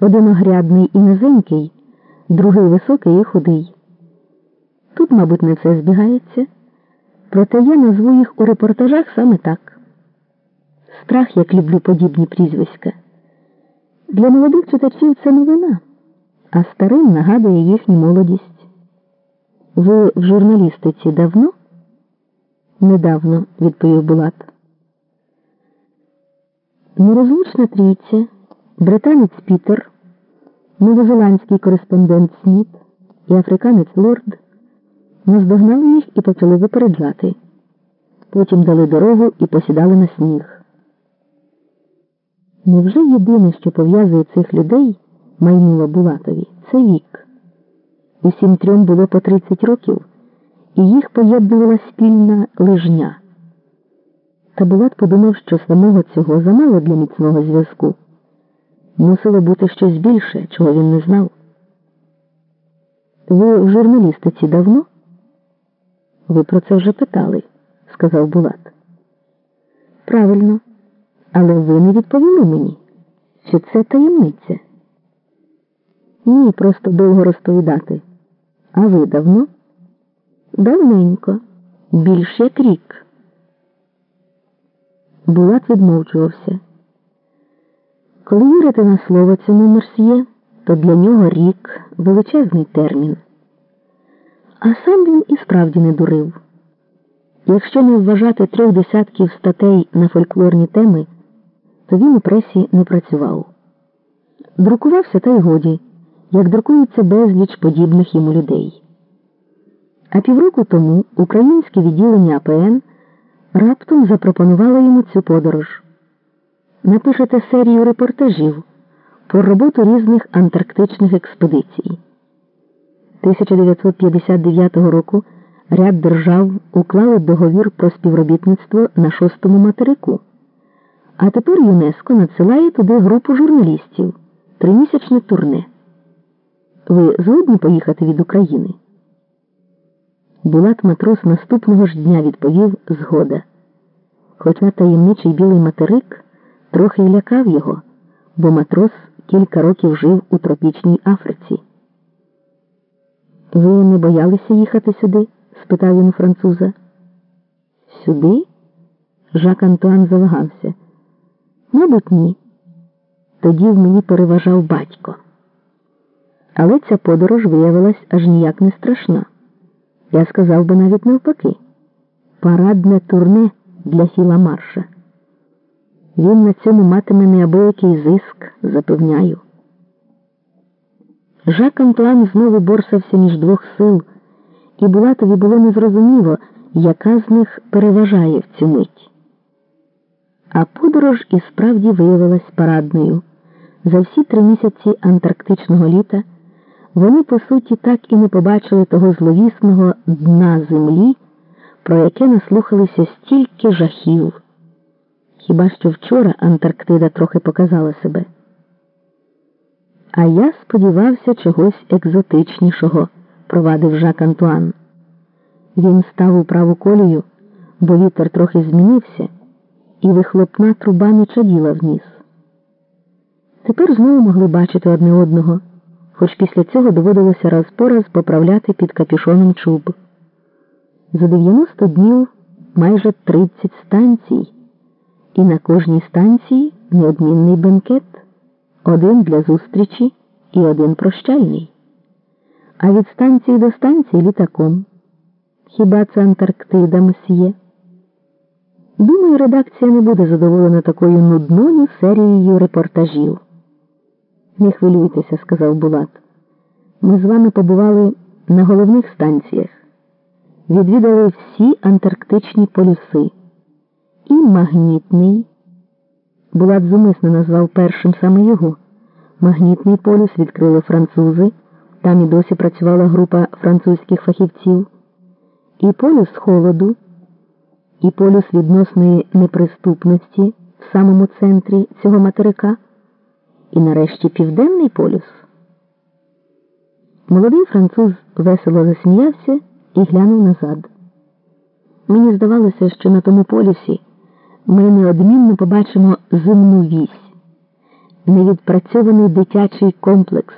Один огрядний і низенький, другий високий і худий. Тут, мабуть, не все збігається, проте я назву їх у репортажах саме так. Страх, як люблю подібні прізвиська. Для молодих читачів це новина, а старим нагадує їхню молодість. Ви в журналістиці давно? Недавно, відповів Булат. Нерозлучна трійця, британець Пітер, новозеландський кореспондент Сміт і африканець Лорд наздогнали їх і почали випереджати. Потім дали дорогу і посідали на сніг. Невже єдине, що пов'язує цих людей, майнула Булатові, це вік. Усім трьом було по 30 років, і їх поєднувала спільна лижня. Та Булат подумав, що самого цього замало для міцного зв'язку. Мусило бути щось більше, чого він не знав. Ви в журналістиці давно? Ви про це вже питали, сказав Булат. Правильно, але ви не відповіли мені, що це таємниця. Ні, просто довго розповідати. А ви давно? Давненько, більш як рік. Булат відмовчувався. Коли вірити на слово цьому мерсьє, то для нього рік величезний термін. А сам він і справді не дурив. Якщо не вважати трьох десятків статей на фольклорні теми, то він у пресі не працював. Друкувався та й годі, як друкується безліч подібних йому людей. А півроку тому українське відділення АПН раптом запропонувало йому цю подорож. Напишете серію репортажів про роботу різних антарктичних експедицій. 1959 року ряд держав уклали договір про співробітництво на шостому материку. А тепер ЮНЕСКО надсилає туди групу журналістів тримісячне турне. Ви згодні поїхати від України? Булат матрос наступного ж дня відповів згода. Хоча таємничий білий материк трохи й лякав його, бо матрос кілька років жив у тропічній Африці. Ви не боялися їхати сюди? спитав він француза. Сюди? Жак Антуан завагався. Мабуть, ні. Тоді в мені переважав батько. Але ця подорож виявилась аж ніяк не страшна. Я сказав би навіть навпаки. Парадне турне для Філа Марша. Він на цьому матиме неабиякий зиск, запевняю. Жак Антуан знову борсався між двох сил, і Булатові було незрозуміло, яка з них переважає в цю мить. А подорож і справді виявилась парадною. За всі три місяці антарктичного літа вони, по суті, так і не побачили того зловісного дна землі, про яке наслухалися стільки жахів. Хіба що вчора Антарктида трохи показала себе. А я сподівався чогось екзотичнішого, провадив Жак Антуан. Він став у праву колію, бо вітер трохи змінився, і вихлопна труба не чаділа вниз. Тепер знову могли бачити одне одного, хоч після цього доводилося раз по раз поправляти під капюшоном чуб. За 90 днів майже 30 станцій, і на кожній станції неодмінний бенкет один для зустрічі і один прощальний. А від станції до станції літаком. Хіба це Антарктида месьє? Думаю, редакція не буде задоволена такою нудною серією репортажів. Не хвилюйтеся, сказав Булат. Ми з вами побували на головних станціях, відвідали всі антарктичні полюси. І магнітний. Булат зумисно назвав першим саме його. Магнітний полюс відкрили французи, там і досі працювала група французьких фахівців, і полюс холоду, і полюс відносної неприступності в самому центрі цього материка, і нарешті Південний полюс. Молодий француз весело засміявся і глянув назад. Мені здавалося, що на тому полюсі ми неодмінно побачимо земну вісь. невідпрацьований дитячий комплекс.